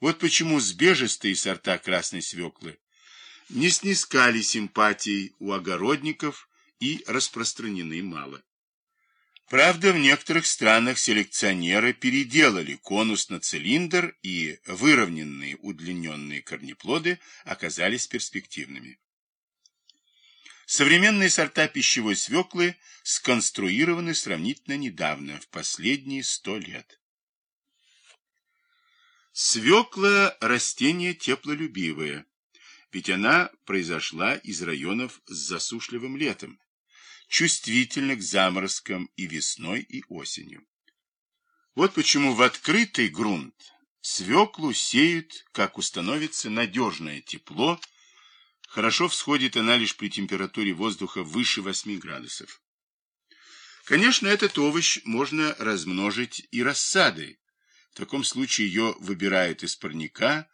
Вот почему сбежистые сорта красной свеклы не снискали симпатий у огородников и распространены мало. Правда, в некоторых странах селекционеры переделали конус на цилиндр, и выровненные удлиненные корнеплоды оказались перспективными. Современные сорта пищевой свеклы сконструированы сравнительно недавно, в последние сто лет. Свекла – растение теплолюбивое, ведь она произошла из районов с засушливым летом, чувствительна к заморозкам и весной, и осенью. Вот почему в открытый грунт свеклу сеют, как установится надежное тепло, хорошо всходит она лишь при температуре воздуха выше 8 градусов. Конечно, этот овощ можно размножить и рассадой. В таком случае ее выбирают из парника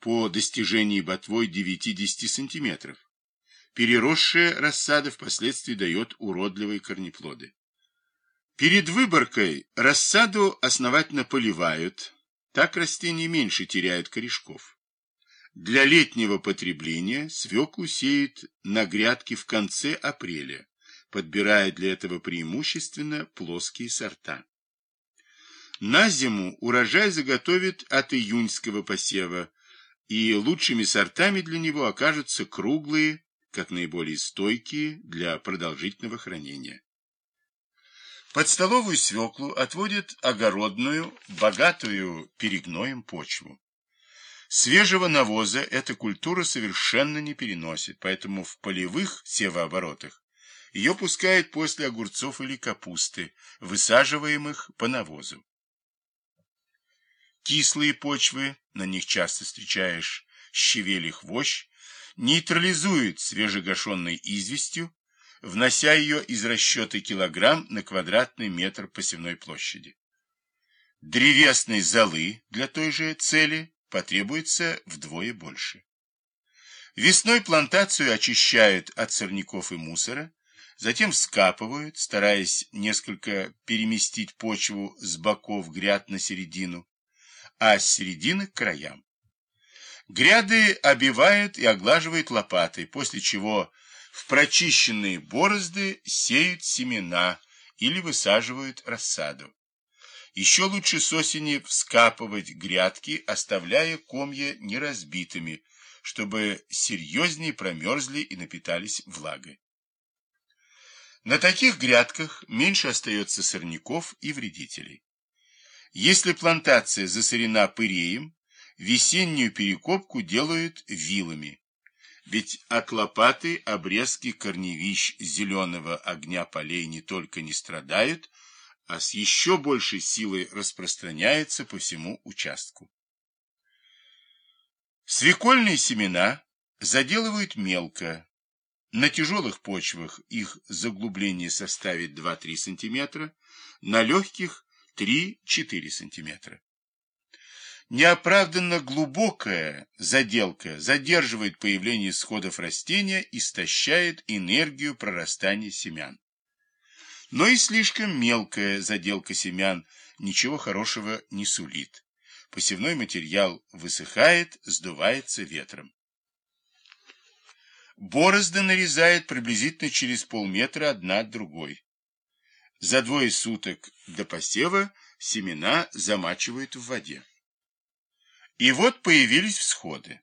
по достижении ботвой 9-10 сантиметров. Переросшая рассада впоследствии дает уродливые корнеплоды. Перед выборкой рассаду основательно поливают, так растения меньше теряют корешков. Для летнего потребления свеклу сеют на грядке в конце апреля, подбирая для этого преимущественно плоские сорта. На зиму урожай заготовят от июньского посева, и лучшими сортами для него окажутся круглые, как наиболее стойкие для продолжительного хранения. Под столовую свеклу отводят огородную, богатую перегноем почву. Свежего навоза эта культура совершенно не переносит, поэтому в полевых севооборотах ее пускают после огурцов или капусты, высаживаемых по навозу. Кислые почвы, на них часто встречаешь щавель хвощ, нейтрализуют свежегашенной известью, внося ее из расчета килограмм на квадратный метр посевной площади. Древесной золы для той же цели потребуется вдвое больше. Весной плантацию очищают от сорняков и мусора, затем скапывают, стараясь несколько переместить почву с боков гряд на середину, а с середины к краям. Гряды обивают и оглаживают лопатой, после чего в прочищенные борозды сеют семена или высаживают рассаду. Еще лучше с осени вскапывать грядки, оставляя комья неразбитыми, чтобы серьезнее промерзли и напитались влагой. На таких грядках меньше остается сорняков и вредителей. Если плантация засорена пыреем, весеннюю перекопку делают вилами. Ведь от лопаты обрезки корневищ зеленого огня полей не только не страдают, а с еще большей силой распространяются по всему участку. Свекольные семена заделывают мелко. На тяжелых почвах их заглубление составит 2-3 см, на легких 3-4 см. Неоправданно глубокая заделка задерживает появление сходов растения, истощает энергию прорастания семян. Но и слишком мелкая заделка семян ничего хорошего не сулит. Посевной материал высыхает, сдувается ветром. Борозды нарезает приблизительно через полметра одна от другой. За двое суток до посева семена замачивают в воде. И вот появились всходы.